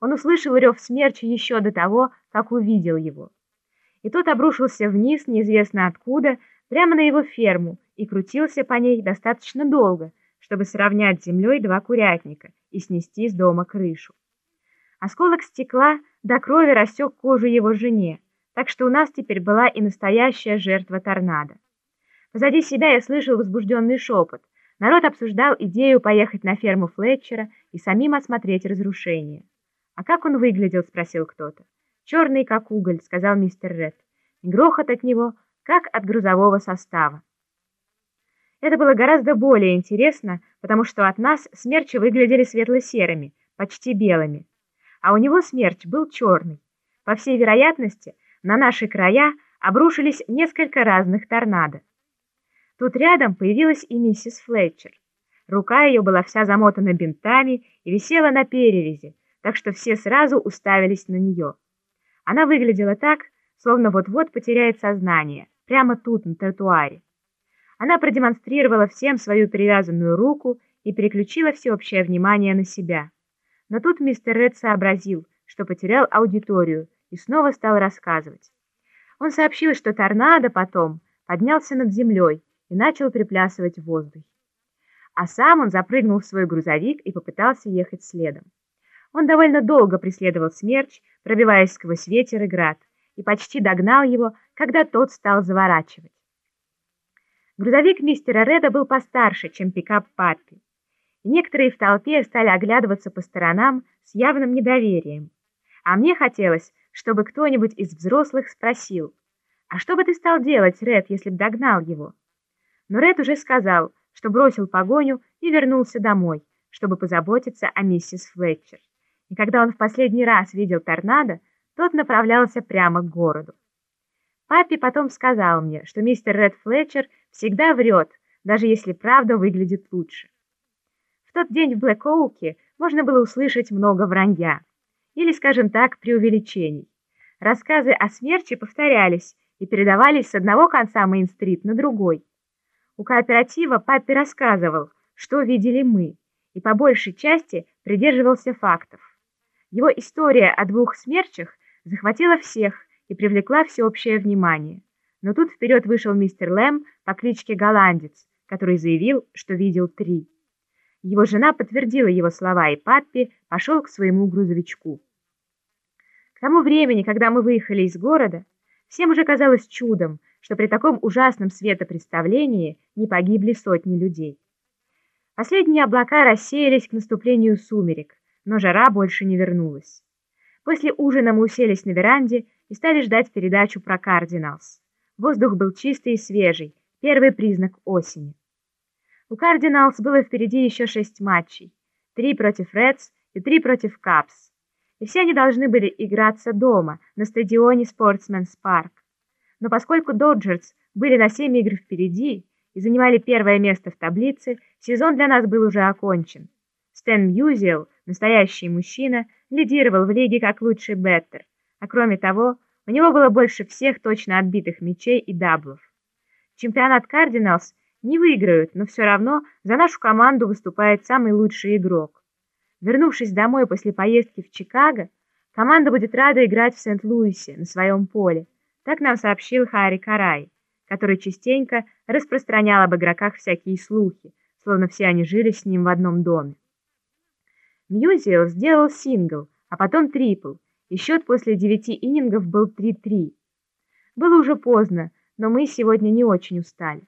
Он услышал рев смерча еще до того, как увидел его. И тот обрушился вниз, неизвестно откуда, прямо на его ферму, и крутился по ней достаточно долго, чтобы сравнять с землей два курятника и снести с дома крышу. Осколок стекла до крови рассек кожу его жене, так что у нас теперь была и настоящая жертва торнадо. Позади себя я слышал возбужденный шепот. Народ обсуждал идею поехать на ферму Флетчера и самим осмотреть разрушение. «А как он выглядел?» — спросил кто-то. «Черный, как уголь», — сказал мистер Ред. Грохот от него, как от грузового состава. Это было гораздо более интересно, потому что от нас смерчи выглядели светло-серыми, почти белыми. А у него смерч был черный. По всей вероятности, на наши края обрушились несколько разных торнадо. Тут рядом появилась и миссис Флетчер. Рука ее была вся замотана бинтами и висела на перевязи, так что все сразу уставились на нее. Она выглядела так, словно вот-вот потеряет сознание, прямо тут, на тротуаре. Она продемонстрировала всем свою перевязанную руку и переключила всеобщее внимание на себя. Но тут мистер Ред сообразил, что потерял аудиторию, и снова стал рассказывать. Он сообщил, что торнадо потом поднялся над землей, и начал приплясывать в воздухе. А сам он запрыгнул в свой грузовик и попытался ехать следом. Он довольно долго преследовал смерч, пробиваясь сквозь ветер и град, и почти догнал его, когда тот стал заворачивать. Грузовик мистера Реда был постарше, чем пикап Паппи, и некоторые в толпе стали оглядываться по сторонам с явным недоверием. А мне хотелось, чтобы кто-нибудь из взрослых спросил, «А что бы ты стал делать, Ред, если б догнал его?» Но Ред уже сказал, что бросил погоню и вернулся домой, чтобы позаботиться о миссис Флетчер. И когда он в последний раз видел торнадо, тот направлялся прямо к городу. Папе потом сказал мне, что мистер Ред Флетчер всегда врет, даже если правда выглядит лучше. В тот день в Блэк-Оуке можно было услышать много вранья, или, скажем так, преувеличений. Рассказы о смерти повторялись и передавались с одного конца Мейн-стрит на другой. У кооператива папе рассказывал, что видели мы, и по большей части придерживался фактов. Его история о двух смерчах захватила всех и привлекла всеобщее внимание. Но тут вперед вышел мистер Лэм по кличке Голландец, который заявил, что видел три. Его жена подтвердила его слова, и папе пошел к своему грузовичку. К тому времени, когда мы выехали из города, всем уже казалось чудом, что при таком ужасном светопредставлении не погибли сотни людей. Последние облака рассеялись к наступлению сумерек, но жара больше не вернулась. После ужина мы уселись на веранде и стали ждать передачу про Кардиналс. Воздух был чистый и свежий, первый признак осени. У Кардиналс было впереди еще шесть матчей, три против Редс и три против Капс. И все они должны были играться дома, на стадионе Спортсменс Парк. Но поскольку Доджерс были на 7 игр впереди и занимали первое место в таблице, сезон для нас был уже окончен. Стэн Мьюзиэл, настоящий мужчина, лидировал в лиге как лучший беттер, а кроме того, у него было больше всех точно отбитых мячей и даблов. Чемпионат Кардиналс не выиграют, но все равно за нашу команду выступает самый лучший игрок. Вернувшись домой после поездки в Чикаго, команда будет рада играть в Сент-Луисе на своем поле, так нам сообщил Харри Карай, который частенько распространял об игроках всякие слухи, словно все они жили с ним в одном доме. Мьюзиэл сделал сингл, а потом трипл, и счет после девяти иннингов был 3-3. Было уже поздно, но мы сегодня не очень устали.